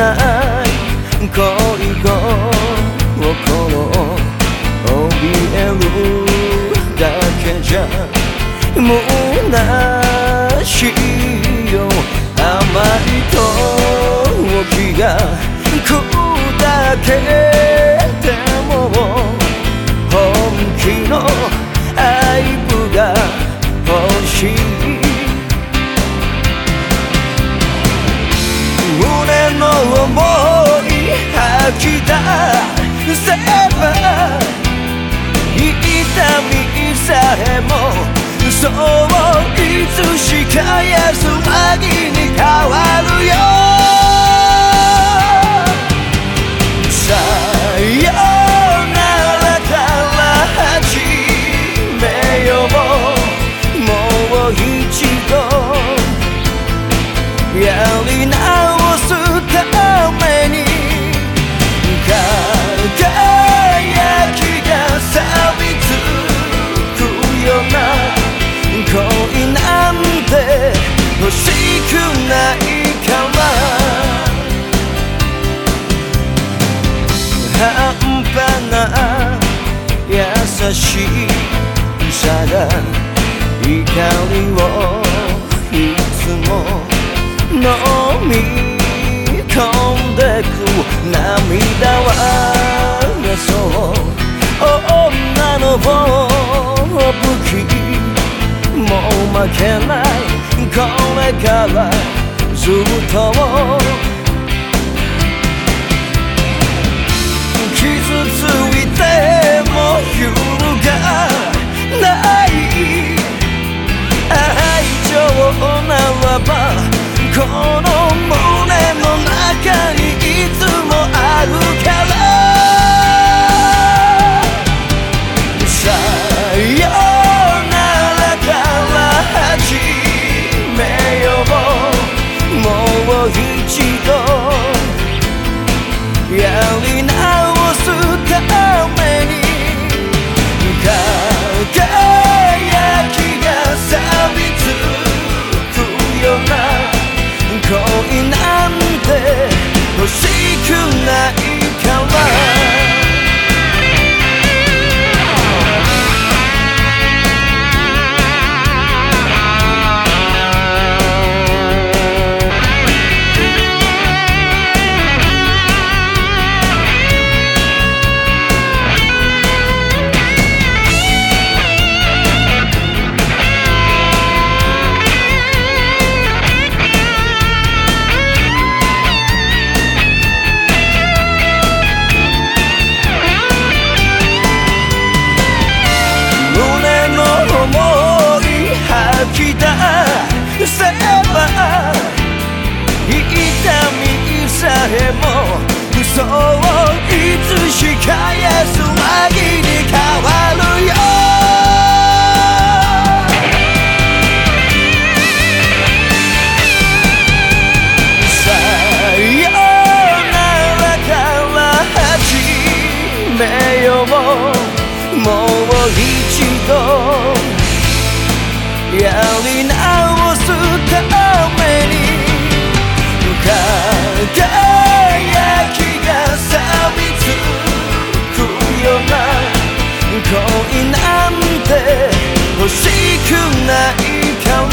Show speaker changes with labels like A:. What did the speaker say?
A: ない恋心を怯えるだけじゃ虚しいよ甘い時が砕けさえも嘘をしさが怒りをいつも飲み込んでく涙はそう女の武器もう負けないこれからずっと傷ついて一度やり直すために輝きが錆びつくような恋なんて欲しくないから